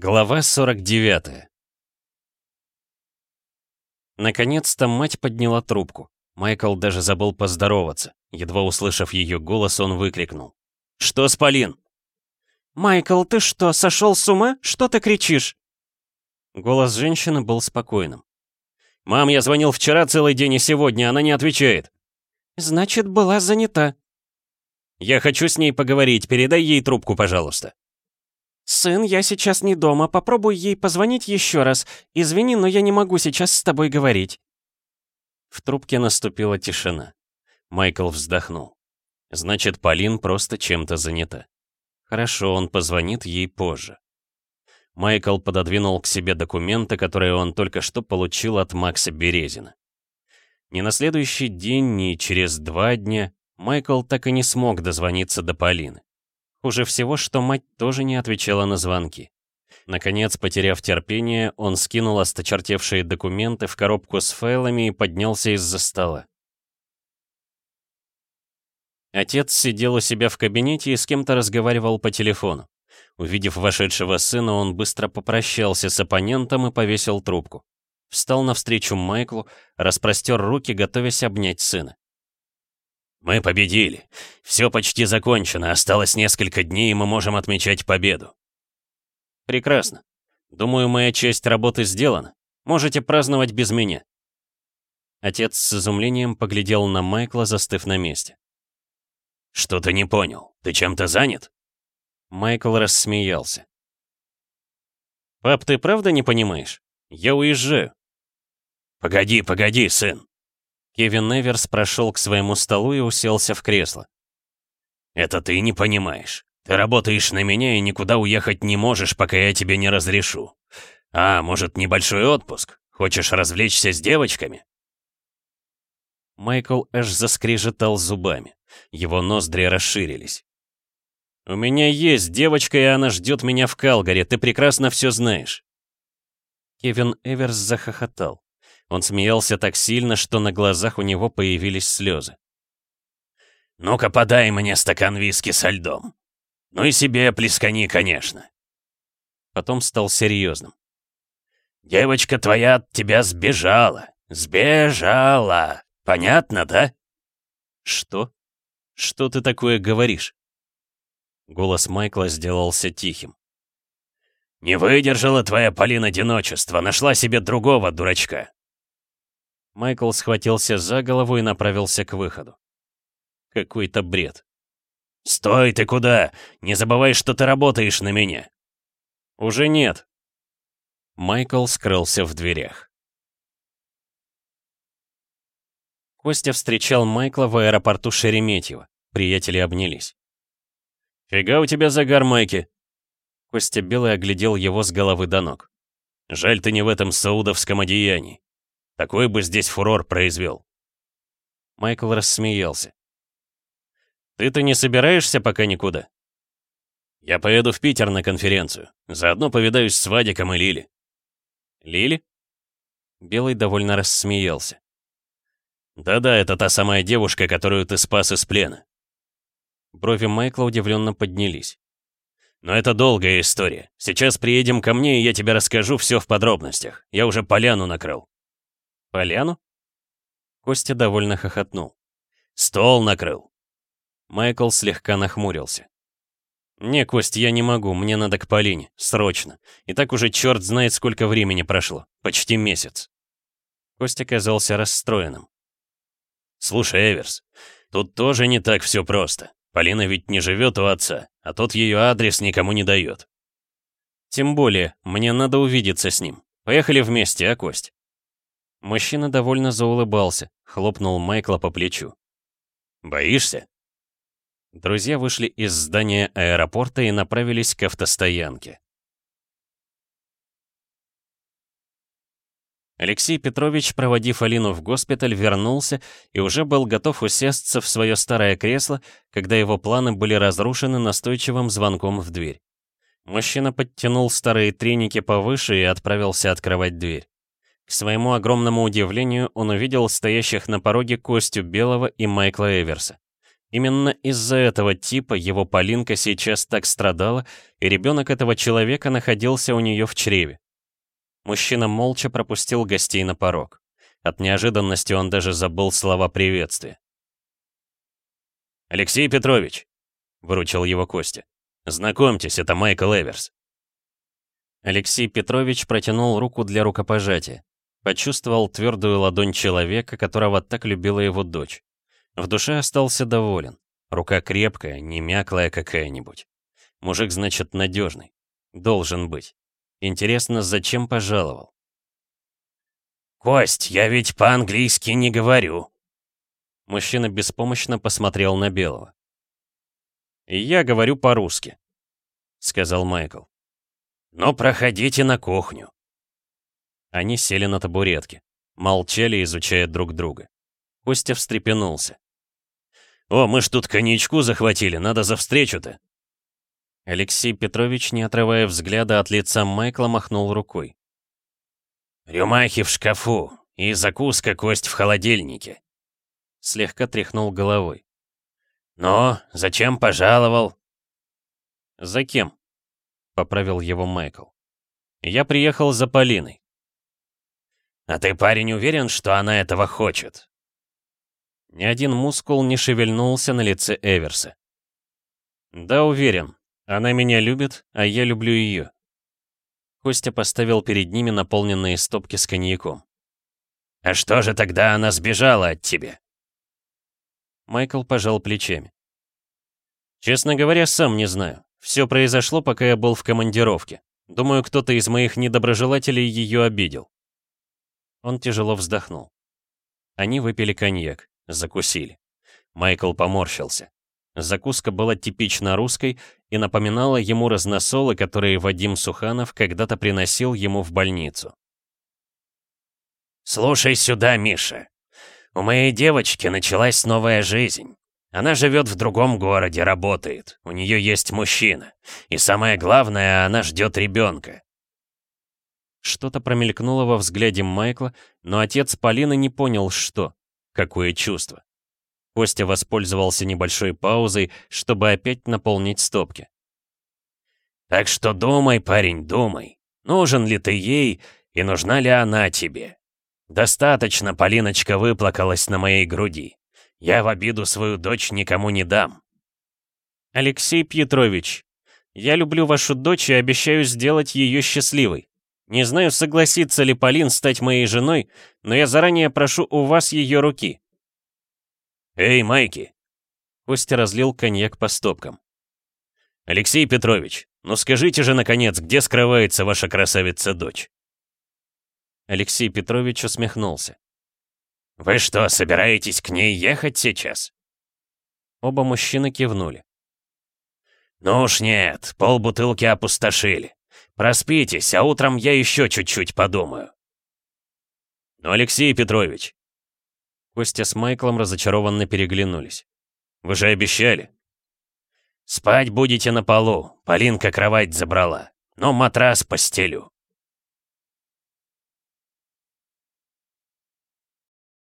Глава 49 Наконец-то мать подняла трубку. Майкл даже забыл поздороваться. Едва услышав ее голос, он выкрикнул. «Что с Полин?» «Майкл, ты что, сошел с ума? Что ты кричишь?» Голос женщины был спокойным. «Мам, я звонил вчера целый день и сегодня, она не отвечает». «Значит, была занята». «Я хочу с ней поговорить, передай ей трубку, пожалуйста». «Сын, я сейчас не дома, попробуй ей позвонить еще раз. Извини, но я не могу сейчас с тобой говорить». В трубке наступила тишина. Майкл вздохнул. Значит, Полин просто чем-то занята. Хорошо, он позвонит ей позже. Майкл пододвинул к себе документы, которые он только что получил от Макса Березина. Ни на следующий день, ни через два дня Майкл так и не смог дозвониться до Полины. Хуже всего, что мать тоже не отвечала на звонки. Наконец, потеряв терпение, он скинул осточертевшие документы в коробку с файлами и поднялся из-за стола. Отец сидел у себя в кабинете и с кем-то разговаривал по телефону. Увидев вошедшего сына, он быстро попрощался с оппонентом и повесил трубку. Встал навстречу Майклу, распростер руки, готовясь обнять сына. «Мы победили. Все почти закончено. Осталось несколько дней, и мы можем отмечать победу». «Прекрасно. Думаю, моя часть работы сделана. Можете праздновать без меня». Отец с изумлением поглядел на Майкла, застыв на месте. «Что ты не понял? Ты чем-то занят?» Майкл рассмеялся. «Пап, ты правда не понимаешь? Я уезжаю». «Погоди, погоди, сын. Кевин Эверс прошел к своему столу и уселся в кресло. «Это ты не понимаешь. Ты работаешь на меня и никуда уехать не можешь, пока я тебе не разрешу. А, может, небольшой отпуск? Хочешь развлечься с девочками?» Майкл Эш заскрежетал зубами. Его ноздри расширились. «У меня есть девочка, и она ждет меня в Калгаре, ты прекрасно все знаешь». Кевин Эверс захохотал. Он смеялся так сильно, что на глазах у него появились слезы. «Ну-ка, подай мне стакан виски со льдом. Ну и себе плескани, конечно». Потом стал серьезным. «Девочка твоя от тебя сбежала. Сбежала. Понятно, да?» «Что? Что ты такое говоришь?» Голос Майкла сделался тихим. «Не выдержала твоя Полина одиночества, нашла себе другого дурачка. Майкл схватился за голову и направился к выходу. Какой-то бред. «Стой, ты куда? Не забывай, что ты работаешь на меня!» «Уже нет!» Майкл скрылся в дверях. Костя встречал Майкла в аэропорту Шереметьево. Приятели обнялись. «Фига у тебя загар, Майки!» Костя Белый оглядел его с головы до ног. «Жаль, ты не в этом саудовском одеянии. Такой бы здесь фурор произвел. Майкл рассмеялся. «Ты-то не собираешься пока никуда?» «Я поеду в Питер на конференцию. Заодно повидаюсь с Вадиком и Лили». «Лили?» Белый довольно рассмеялся. «Да-да, это та самая девушка, которую ты спас из плена». Брови Майкла удивленно поднялись. «Но это долгая история. Сейчас приедем ко мне, и я тебе расскажу все в подробностях. Я уже поляну накрыл». «Поляну?» Костя довольно хохотнул. «Стол накрыл!» Майкл слегка нахмурился. «Не, Кость, я не могу, мне надо к Полине, срочно. И так уже черт знает, сколько времени прошло. Почти месяц». Костя казался расстроенным. «Слушай, Эверс, тут тоже не так все просто. Полина ведь не живет у отца, а тот ее адрес никому не дает. Тем более, мне надо увидеться с ним. Поехали вместе, а, Кость?» Мужчина довольно заулыбался, хлопнул Майкла по плечу. «Боишься?» Друзья вышли из здания аэропорта и направились к автостоянке. Алексей Петрович, проводив Алину в госпиталь, вернулся и уже был готов усесться в свое старое кресло, когда его планы были разрушены настойчивым звонком в дверь. Мужчина подтянул старые треники повыше и отправился открывать дверь. К своему огромному удивлению, он увидел стоящих на пороге Костю Белого и Майкла Эверса. Именно из-за этого типа его Полинка сейчас так страдала, и ребенок этого человека находился у нее в чреве. Мужчина молча пропустил гостей на порог. От неожиданности он даже забыл слова приветствия. «Алексей Петрович», — выручил его Костя, — «знакомьтесь, это Майкл Эверс». Алексей Петрович протянул руку для рукопожатия. Почувствовал твердую ладонь человека, которого так любила его дочь. В душе остался доволен. Рука крепкая, не мяклая какая-нибудь. Мужик, значит, надежный. Должен быть. Интересно, зачем пожаловал? «Кость, я ведь по-английски не говорю». Мужчина беспомощно посмотрел на Белого. «Я говорю по-русски», — сказал Майкл. «Ну, проходите на кухню». Они сели на табуретки, молчали, изучая друг друга. Костя встрепенулся. «О, мы ж тут коньячку захватили, надо за встречу-то!» Алексей Петрович, не отрывая взгляда от лица Майкла, махнул рукой. «Рюмахи в шкафу и закуска кость в холодильнике!» Слегка тряхнул головой. «Но зачем пожаловал?» «За кем?» — поправил его Майкл. «Я приехал за Полиной». «А ты, парень, уверен, что она этого хочет?» Ни один мускул не шевельнулся на лице Эверса. «Да, уверен. Она меня любит, а я люблю ее». Костя поставил перед ними наполненные стопки с коньяком. «А что же тогда она сбежала от тебя?» Майкл пожал плечами. «Честно говоря, сам не знаю. Все произошло, пока я был в командировке. Думаю, кто-то из моих недоброжелателей ее обидел». Он тяжело вздохнул. Они выпили коньяк. Закусили. Майкл поморщился. Закуска была типично русской и напоминала ему разносолы, которые Вадим Суханов когда-то приносил ему в больницу. «Слушай сюда, Миша. У моей девочки началась новая жизнь. Она живет в другом городе, работает. У нее есть мужчина. И самое главное, она ждет ребенка. Что-то промелькнуло во взгляде Майкла, но отец Полины не понял, что. Какое чувство? Костя воспользовался небольшой паузой, чтобы опять наполнить стопки. «Так что думай, парень, думай. Нужен ли ты ей и нужна ли она тебе? Достаточно Полиночка выплакалась на моей груди. Я в обиду свою дочь никому не дам». «Алексей Петрович, я люблю вашу дочь и обещаю сделать ее счастливой. Не знаю, согласится ли Полин стать моей женой, но я заранее прошу у вас ее руки». «Эй, Майки!» Костя разлил коньяк по стопкам. «Алексей Петрович, ну скажите же, наконец, где скрывается ваша красавица-дочь?» Алексей Петрович усмехнулся. «Вы что, собираетесь к ней ехать сейчас?» Оба мужчины кивнули. «Ну уж нет, полбутылки опустошили. Проспитесь, а утром я еще чуть-чуть подумаю. Ну, Алексей Петрович. Костя с Майклом разочарованно переглянулись. Вы же обещали. Спать будете на полу. Полинка кровать забрала. Но матрас постелю.